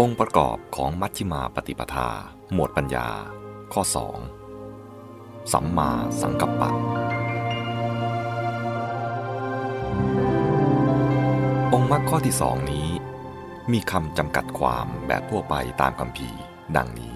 องค์ประกอบของมัชฌิมาปฏิปทา หมวดปัญญา ข้อ 2 สัมมาสังกัปปะ องค์มรรคข้อที่สองนี้ มีคำจำกัดความแบบทั่วไปตามคำพีดังนี้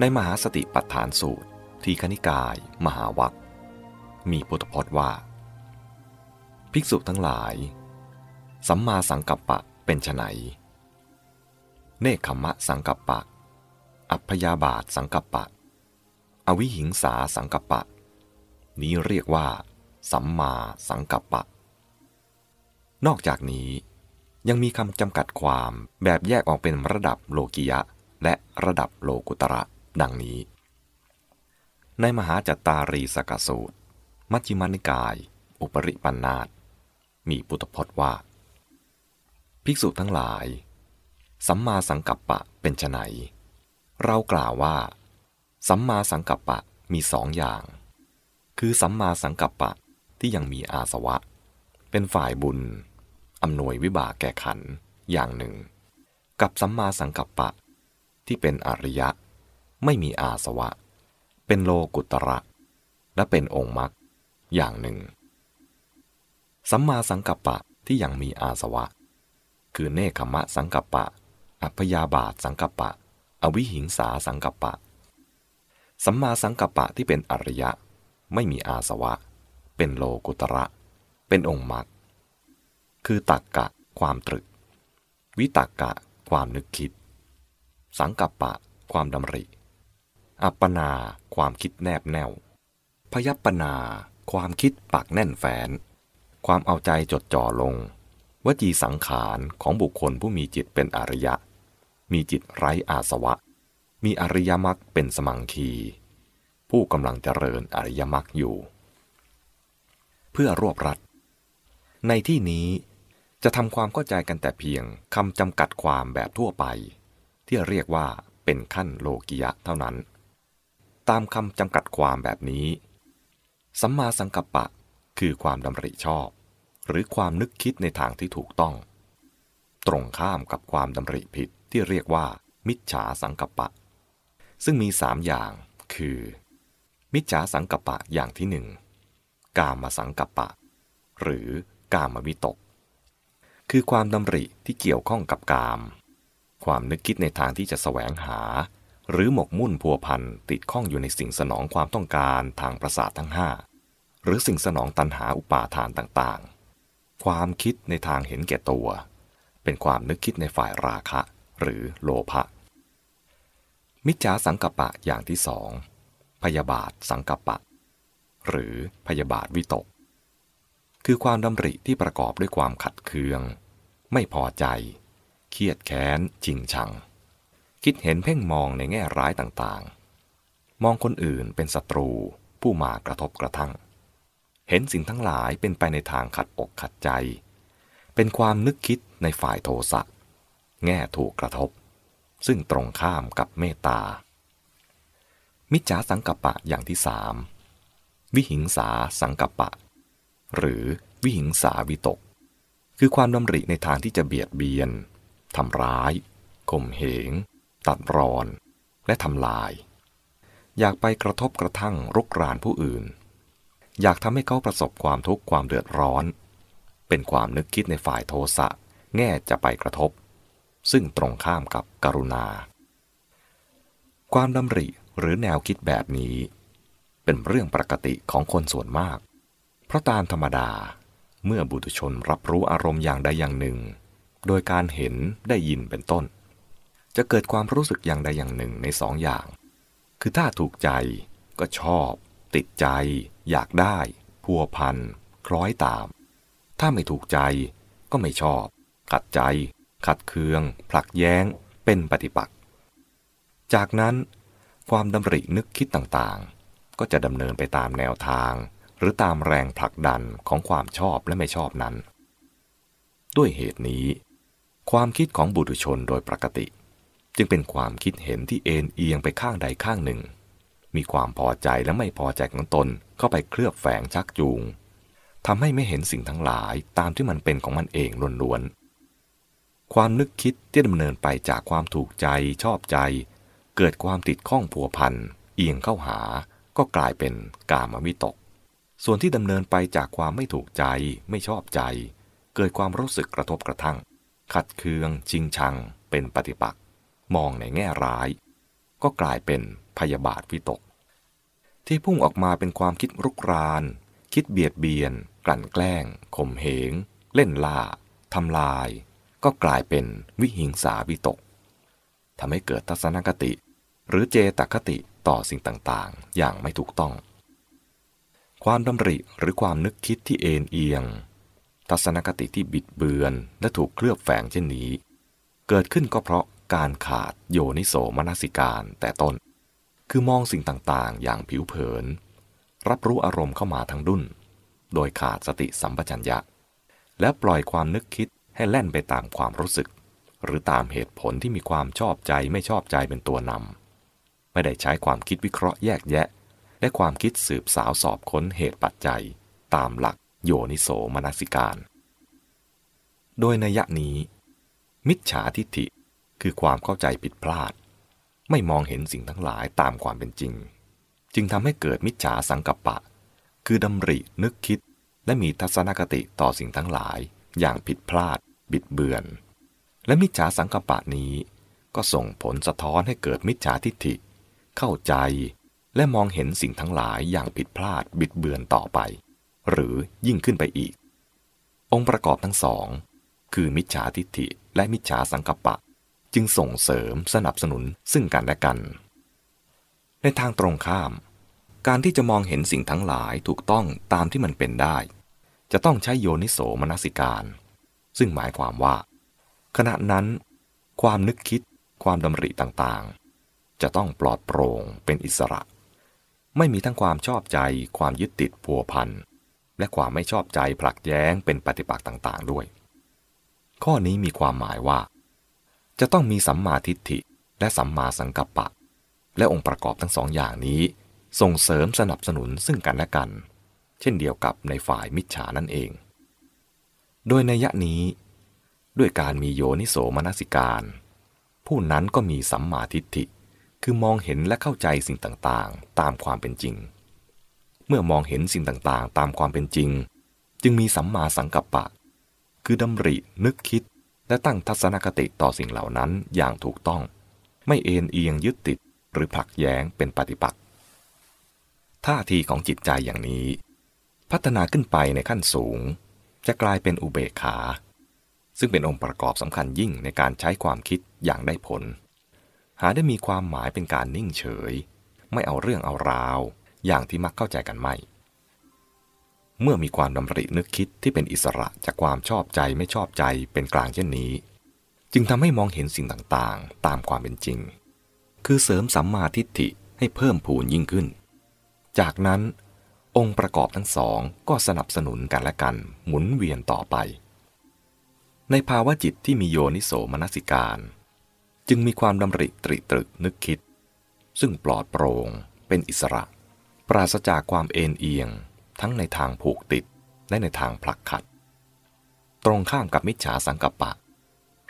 ในมหาสติปัฏฐานสูตร ทีคณิกาย มหาวัคมีพุทธพจน์ว่า ภิกษุทั้งหลาย สัมมาสังกัปปะเป็นไฉน เนคขมะสังกัปปะ อัพยาบาทสังกัปปะ อวิหิงสาสังกัปปะ นี้เรียกว่า สัมมาสังกัปปะ นอกจากนี้ยังมีคำจำกัดความแบบแยกออกเป็นระดับโลกิยะ และระดับโลกุตระ ดังนี้ ในมหาจัตตารีสกสูตร มัชฌิมานิกาย อุปริปันธาตมีพุทธพจน์ว่า ภิกษุทั้งหลาย สัมมาสังกัปปะเป็นไนเรากล่าวว่า สัมมาสังกัปปะมีสองอย่าง คือสัมมาสังกัปปะที่ยังมีอาสวะ เป็นฝ่ายบุญอำนวยวิบากแก่ขันอย่างหนึ่ง กับสัมมาสังกัปปะ ที่เป็นอริยะ ไม่มีอาสวะ เป็นโลกุตระ และเป็นองค์มรรคอย่างหนึ่ง สัมมาสังกัปปะที่ยังมีอาสวะ คือเนคขมะสังกัปปะ อัพยาบาทสังกัปปะ อวิหิงสาสังกัปปะ สัมมาสังกัปปะที่เป็นอริยะ ไม่มีอาสวะ เป็นโลกุตระ เป็นองค์มรรคคือตักกะความตรึก วิตักกะความนึกคิด สังกัปปะ ความดำริ อัปปนาความคิดแนบแน่ว พยัปปนาความคิดปักแน่นแฟน ความเอาใจจดจ่อลง วจีสังขารของบุคคลผู้มีจิตเป็นอริยะ มีจิตไร้อาสวะ มีอริยมรรคเป็นสมังคี ผู้กำลังเจริญอริยมรรคอยู่ เพื่อรวบรัด ในที่นี้จะทำความเข้าใจกันแต่เพียงคำจำกัดความแบบทั่วไป ที่เรียกว่าเป็นขั้นโลกิยะเท่านั้น ตามคำจำกัดความแบบนี้ สัมมาสังกัปปะคือความดำริชอบ หรือความนึกคิดในทางที่ถูกต้อง ตรงข้ามกับความดำริผิด ที่เรียกว่า มิจฉาสังกัปปะ ซึ่งมีสามอย่างคือ มิจฉาสังกัปปะอย่างที่หนึ่งกามสังกัปปะ หรือกามวิตก คือความดำริที่เกี่ยวข้องกับกาม ความนึกคิดในทางที่จะแสวงหา หรือหมกมุ่นพัวพันติดข้องอยู่ในสิ่งสนองความต้องการทางประสาททั้งห้าหรือสิ่งสนองตันหาอุปาทานต่างๆ ความคิดในทางเห็นแก่ตัว เป็นความนึกคิดในฝ่ายราคะ หรือโลภะมิจฉาสังกัปปะอย่างที่สองพยาบาทสังกัปปะ หรือพยาบาทวิตก คือความดำริที่ประกอบด้วยความขัดเคือง ไม่พอใจ เครียดแค้นจริงชัง คิดเห็นเพ่งมองในแง่ร้ายต่างๆ มองคนอื่นเป็นศัตรูผู้มากระทบกระทั่ง เห็นสิ่งทั้งหลายเป็นไปในทางขัดอกขัดใจ เป็นความนึกคิดในฝ่ายโทสะ แง่ถูกกระทบ ซึ่งตรงข้ามกับเมตตา มิจฉาสังกัปปะอย่างที่สามวิหิงสาสังกัปปะ หรือวิหิงสาวิตก คือความดำริในทางที่จะเบียดเบียนทำร้ายข่มเหง ตัดรอน และทำลาย อยากไปกระทบกระทั่งรุกรานผู้อื่น อยากทำให้เขาประสบความทุกข์ความเดือดร้อน เป็นความนึกคิดในฝ่ายโทสะแง่จะไปกระทบ ซึ่งตรงข้ามกับกรุณา ความดำริหรือแนวคิดแบบนี้ เป็นเรื่องปกติของคนส่วนมาก เพราะตามธรรมดาเมื่อบุตุชนรับรู้อารมณ์อย่างใดอย่างหนึ่ง โดยการเห็นได้ยินเป็นต้น จะเกิดความรู้สึกอย่างใดอย่างหนึ่งในสองอย่าง คือถ้าถูกใจก็ชอบ ติดใจ อยากได้ พัวพันคล้อยตาม ถ้าไม่ถูกใจก็ไม่ชอบ ขัดใจ ขัดเคือง ผลักแย้ง เป็นปฏิปักษ์ จากนั้นความดำรินึกคิดต่างๆ ก็จะดำเนินไปตามแนวทาง หรือตามแรงผลักดันของความชอบและไม่ชอบนั้น ด้วยเหตุนี้ ความคิดของบุตุชนโดยปกติ จึงเป็นความคิดเห็นที่เอ็นเอียงไปข้างใดข้างหนึ่ง มีความพอใจและไม่พอใจของตนเข้าไปเคลือบแฝงชักจูงทำให้ไม่เห็นสิ่งทั้งหลายตามที่มันเป็นของมันเองล้วนๆ ความนึกคิดที่ดำเนินไปจากความถูกใจชอบใจ เกิดความติดข้องผัวพันเอียงเข้าหาก็กลายเป็นกามวิตก ส่วนที่ดำเนินไปจากความไม่ถูกใจไม่ชอบใจ เกิดความรู้สึกกระทบกระทั่ง ขัดเคือง ชิงชัง เป็นปฏิปักษ์มองในแง่ร้าย ก็กลายเป็นพยาบาทวิตก ที่พุ่งออกมาเป็นความคิดรุกราน คิดเบียดเบียน กลั่นแกล้งข่มเหง เล่นล่าทำลาย ก็กลายเป็นวิหิงสาวิตกทำให้เกิดทัศนคติ หรือเจตคติต่อสิ่งต่างๆ อย่างไม่ถูกต้อง ความดำริหรือความนึกคิดที่เอ็นเอียง ทัศนคติที่บิดเบือนและถูกเคลือบแฝงเช่นนี้ เกิดขึ้นก็เพราะการขาดโยนิโสมนสิการแต่ต้น คือมองสิ่งต่างๆ อย่างผิวเผิน รับรู้อารมณ์เข้ามาทั้งดุนโดยขาดสติสัมปชัญญะ และปล่อยความนึกคิด ให้แล่นไปตามความรู้สึก หรือตามเหตุผลที่มีความชอบใจไม่ชอบใจเป็นตัวนำไม่ได้ใช้ความคิดวิเคราะห์แยกแยะ และความคิดสืบสาวสอบค้นเหตุปัจจัย ตามหลักโยนิโสมนสิการ โดยในยะนี้ มิจฉาทิฏฐิคือความเข้าใจผิดพลาด ไม่มองเห็นสิ่งทั้งหลายตามความเป็นจริง จึงทำให้เกิดมิจฉาสังกัปปะ คือดำรินึกคิดและมีทัศนคติต่อสิ่งทั้งหลาย อย่างผิดพลาด บิดเบือน และมิจฉาสังกปะนี้ก็ส่งผลสะท้อนให้เกิดมิจฉาทิฏฐิ เข้าใจและมองเห็นสิ่งทั้งหลายอย่างผิดพลาดบิดเบือนต่อไป หรือยิ่งขึ้นไปอีก องค์ประกอบทั้งสอง คือมิจฉาทิฏฐิและมิจฉาสังกปะ จึงส่งเสริมสนับสนุนซึ่งกันและกัน ในทางตรงข้าม การที่จะมองเห็นสิ่งทั้งหลายถูกต้องตามที่มันเป็นได้ จะต้องใช้โยนิโสมนสิการ ซึ่งหมายความว่า ขณะนั้น ความนึกคิดความดำริต่างๆ จะต้องปลอดโปร่งเป็นอิสระ ไม่มีทั้งความชอบใจ ความยึดติดพัวพันและความไม่ชอบใจผลักแย้งเป็นปฏิปักษ์ต่างๆด้วย ข้อนี้มีความหมายว่า จะต้องมีสัมมาทิฏฐิและสัมมาสังกัปปะ และองค์ประกอบทั้งสองอย่างนี้ ส่งเสริมสนับสนุนซึ่งกันและกัน เช่นเดียวกับในฝ่ายมิจฉานั่นเอง โดยในยะนี้ ด้วยการมีโยนิโสมนสิการ ผู้นั้นก็มีสัมมาทิฏฐิ คือมองเห็นและเข้าใจสิ่งต่างๆ ตามความเป็นจริง เมื่อมองเห็นสิ่งต่างๆ ตามความเป็นจริง จึงมีสัมมาสังกัปปะ คือดำรินึกคิดและตั้งทัศนคติต่อสิ่งเหล่านั้นอย่างถูกต้อง ไม่เอ็นเอียงยึดติดหรือผลักแย้งเป็นปฏิปักษ์ท่าทีของจิตใจอย่างนี้ พัฒนาขึ้นไปในขั้นสูง จะกลายเป็นอุเบกขา ซึ่งเป็นองค์ประกอบสำคัญยิ่งในการใช้ความคิดอย่างได้ผล หาได้มีความหมายเป็นการนิ่งเฉย ไม่เอาเรื่องเอาราว อย่างที่มักเข้าใจกันไม่ เมื่อมีความดำรินึกคิดที่เป็นอิสระจากความชอบใจไม่ชอบใจเป็นกลางเช่นนี้ จึงทำให้มองเห็นสิ่งต่างๆ ตามความเป็นจริง คือเสริมสัมมาทิฏฐิให้เพิ่มพูนยิ่งขึ้น จากนั้น องค์ประกอบทั้งสองก็สนับสนุนกันและกันหมุนเวียนต่อไป ในภาวะจิตที่มีโยนิโสมนสิการ จึงมีความดำริตริตรึกนึกคิด ซึ่งปลอดโปรง่งเป็นอิสระ ปราศจากความเอ็นเอียง ทั้งในทางผูกติดและในทางผลักขัด ตรงข้ามกับมิจฉาสังกัปปะ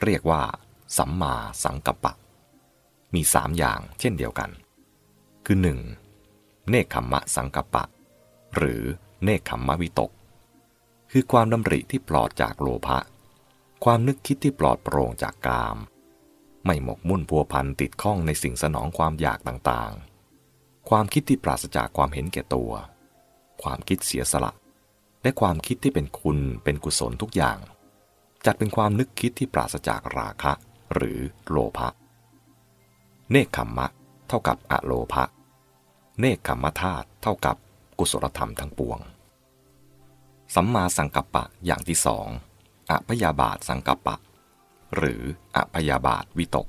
เรียกว่า สัมมาสังกัปปะ มีสามอย่างเช่นเดียวกัน คือ 1. เนคขมมะสังกัปปะ หรือเนคขมมะวิตก คือความดำริที่ปลอดจากโลภะ ความนึกคิดที่ปลอดโปร่งจากกาม ไม่หมกมุ่นพัวพันติดข้องในสิ่งสนองความอยากต่างๆ ความคิดที่ปราศจากความเห็นแก่ตัว ความคิดเสียสละ และความคิดที่เป็นคุณเป็นกุศลทุกอย่าง จัดเป็นความนึกคิดที่ปราศจากราคะ หรือโลภะ เนคขมมะ เท่ากับอะโลภะ เนคขมมธาตุเท่ากับ กุศลธรรมทั้งปวง สัมมาสังกัปปะอย่างที่สองอพยาบาทสังกัปปะ หรืออพยาบาทวิตก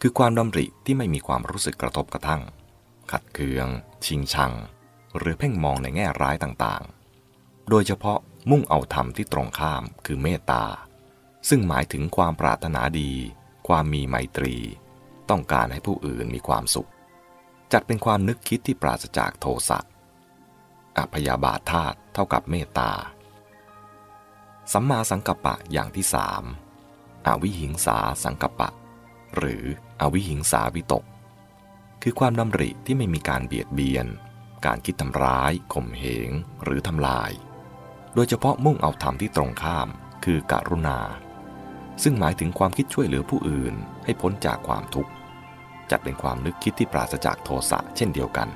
คือความดำริที่ไม่มีความรู้สึกกระทบกระทั่ง ขัดเคือง ชิงชัง หรือเพ่งมองในแง่ร้ายต่างๆ โดยเฉพาะมุ่งเอาธรรมที่ตรงข้ามคือเมตตา ซึ่งหมายถึงความปรารถนาดี ความมีไมตรี ต้องการให้ผู้อื่นมีความสุข จัดเป็นความนึกคิดที่ปราศจากโทสะ อพยาบาทธาตุเท่ากับเมตตา สัมมาสังกัปปะอย่างที่สามอวิหิงสาสังกัปะ หรืออวิหิงสาวิตก คือความดำริที่ไม่มีการเบียดเบียน การคิดทำร้ายข่มเหง หรือทำลาย โดยเฉพาะมุ่งเอาธรรมที่ตรงข้ามคือการุณา ซึ่งหมายถึงความคิดช่วยเหลือผู้อื่นให้พ้นจากความทุกข์ จัดเป็นความนึกคิดที่ปราศจากโทสะเช่นเดียวกัน